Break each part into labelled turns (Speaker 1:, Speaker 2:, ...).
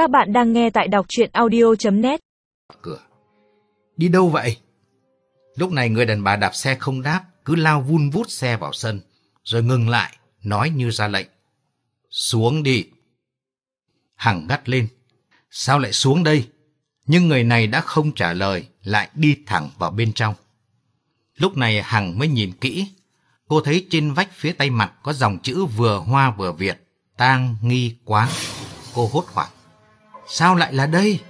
Speaker 1: Các bạn đang nghe tại đọc chuyện audio.net
Speaker 2: cửa. Đi đâu vậy? Lúc này người đàn bà đạp xe không đáp, cứ lao vun vút xe vào sân, rồi ngừng lại, nói như ra lệnh. Xuống đi. Hằng gắt lên. Sao lại xuống đây? Nhưng người này đã không trả lời, lại đi thẳng vào bên trong. Lúc này Hằng mới nhìn kỹ. Cô thấy trên vách phía tay mặt có dòng chữ vừa hoa vừa Việt, tang nghi quán. Cô hốt hoảng. Sao lại là đây?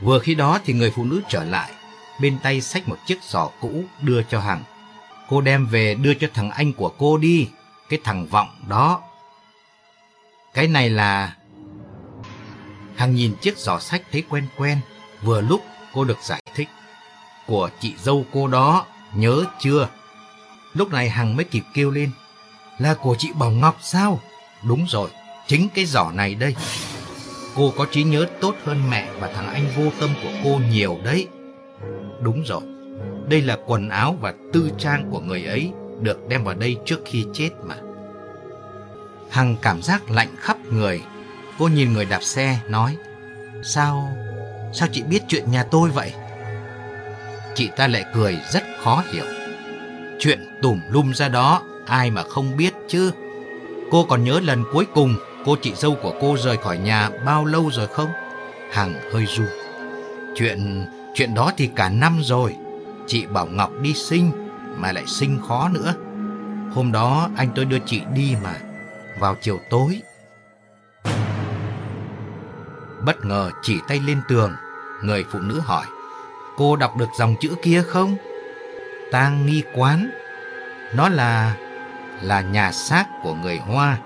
Speaker 2: Vừa khi đó thì người phụ nữ trở lại, bên tay xách một chiếc giỏ cũ đưa cho Hằng. Cô đem về đưa cho thằng anh của cô đi, cái thằng vọng đó. Cái này là... Hằng nhìn chiếc giỏ sách thấy quen quen, vừa lúc cô được giải thích. Của chị dâu cô đó, nhớ chưa? Lúc này Hằng mới kịp kêu lên. Là của chị Bảo Ngọc sao? Đúng rồi, chính cái giỏ này đây. Cô có trí nhớ tốt hơn mẹ và thằng anh vô tâm của cô nhiều đấy. Đúng rồi, đây là quần áo và tư trang của người ấy được đem vào đây trước khi chết mà. Hằng cảm giác lạnh khắp người. Cô nhìn người đạp xe, nói Sao, sao chị biết chuyện nhà tôi vậy? Chị ta lại cười rất khó hiểu. Chuyện tùm lum ra đó, ai mà không biết chứ. Cô còn nhớ lần cuối cùng cô chị dâu của cô rời khỏi nhà bao lâu rồi không? Hằng hơi ru. Chuyện chuyện đó thì cả năm rồi. Chị bảo Ngọc đi sinh mà lại sinh khó nữa. Hôm đó anh tôi đưa chị đi mà vào chiều tối. Bất ngờ chỉ tay lên tường, người phụ nữ hỏi: "Cô đọc được dòng chữ kia không?" Tang nghi quán. Nó là là nhà xác của người Hoa.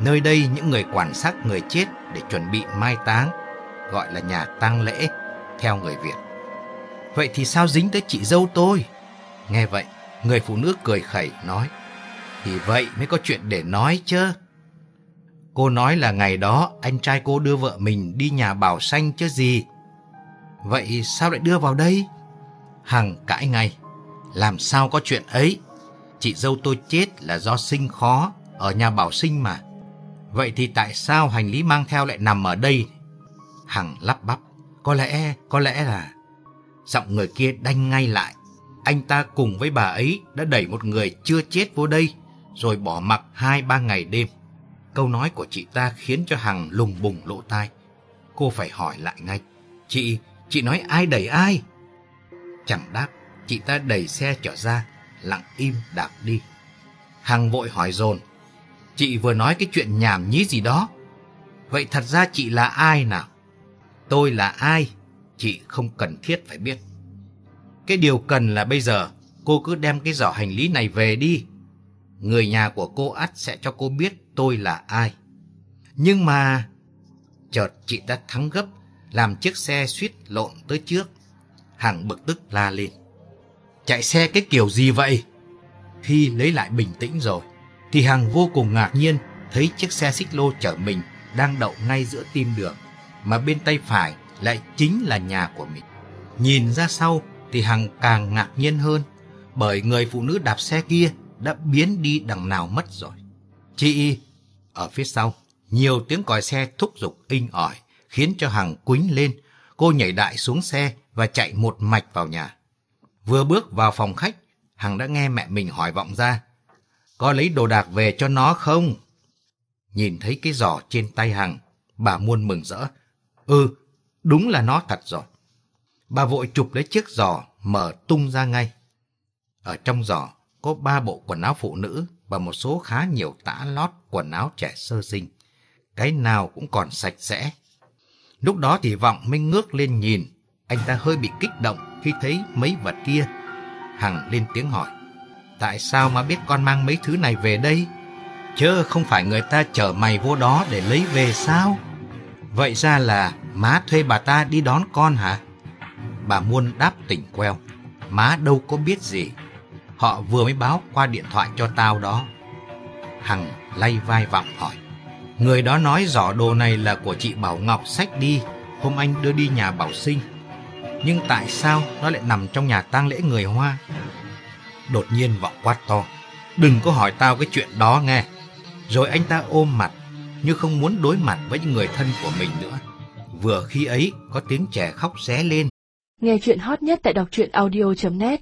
Speaker 2: Nơi đây những người quản xác người chết để chuẩn bị mai táng, gọi là nhà tang lễ theo người Việt. Vậy thì sao dính tới chị dâu tôi? Nghe vậy, người phụ nữ cười khẩy nói: "Thì vậy mới có chuyện để nói chứ." Cô nói là ngày đó anh trai cô đưa vợ mình đi nhà bảo xanh chứ gì. Vậy sao lại đưa vào đây? Hằng cãi ngay. Làm sao có chuyện ấy? Chị dâu tôi chết là do sinh khó ở nhà bảo sinh mà. Vậy thì tại sao hành lý mang theo lại nằm ở đây? Hằng lắp bắp. Có lẽ, có lẽ là... Giọng người kia đanh ngay lại. Anh ta cùng với bà ấy đã đẩy một người chưa chết vô đây, rồi bỏ mặc hai ba ngày đêm. Câu nói của chị ta khiến cho Hằng lùng bùng lộ tai. Cô phải hỏi lại ngay. Chị, chị nói ai đẩy ai? Chẳng đáp, chị ta đẩy xe trở ra, lặng im đạp đi. Hằng vội hỏi dồn Chị vừa nói cái chuyện nhảm nhí gì đó. Vậy thật ra chị là ai nào? Tôi là ai? Chị không cần thiết phải biết. Cái điều cần là bây giờ cô cứ đem cái giỏ hành lý này về đi. Người nhà của cô ắt sẽ cho cô biết tôi là ai. Nhưng mà... Chợt chị đã thắng gấp, làm chiếc xe suýt lộn tới trước. Hằng bực tức la lên. Chạy xe cái kiểu gì vậy? Khi lấy lại bình tĩnh rồi, thì Hằng vô cùng ngạc nhiên thấy chiếc xe xích lô chở mình đang đậu ngay giữa tim đường, mà bên tay phải lại chính là nhà của mình. Nhìn ra sau thì Hằng càng ngạc nhiên hơn, bởi người phụ nữ đạp xe kia đã biến đi đằng nào mất rồi. Chị, ở phía sau, nhiều tiếng còi xe thúc giục inh ỏi, khiến cho Hằng quính lên. Cô nhảy đại xuống xe và chạy một mạch vào nhà. Vừa bước vào phòng khách, Hằng đã nghe mẹ mình hỏi vọng ra. Có lấy đồ đạc về cho nó không? Nhìn thấy cái giỏ trên tay Hằng, bà muôn mừng rỡ. Ừ, đúng là nó thật rồi. Bà vội chụp lấy chiếc giỏ, mở tung ra ngay. Ở trong giỏ có ba bộ quần áo phụ nữ và một số khá nhiều tã lót quần áo trẻ sơ sinh. Cái nào cũng còn sạch sẽ. Lúc đó thì Vọng mới ngước lên nhìn. Anh ta hơi bị kích động khi thấy mấy vật kia. Hằng lên tiếng hỏi. Tại sao mà biết con mang mấy thứ này về đây? Chớ không phải người ta chở mày vô đó để lấy về sao? Vậy ra là má thuê bà ta đi đón con hả? Bà Muôn đáp tỉnh queo. Má đâu có biết gì. Họ vừa mới báo qua điện thoại cho tao đó. Hằng lay vai vọng hỏi. Người đó nói giỏ đồ này là của chị Bảo Ngọc sách đi, hôm anh đưa đi nhà Bảo Sinh. Nhưng tại sao nó lại nằm trong nhà tang lễ người Hoa? Đột nhiên vọng quát to. Đừng có hỏi tao cái chuyện đó nghe. Rồi anh ta ôm mặt, như không muốn đối mặt với những người thân của mình nữa. Vừa khi ấy có tiếng trẻ khóc ré lên.
Speaker 3: Nghe chuyện hot nhất tại đọc truyện audio.net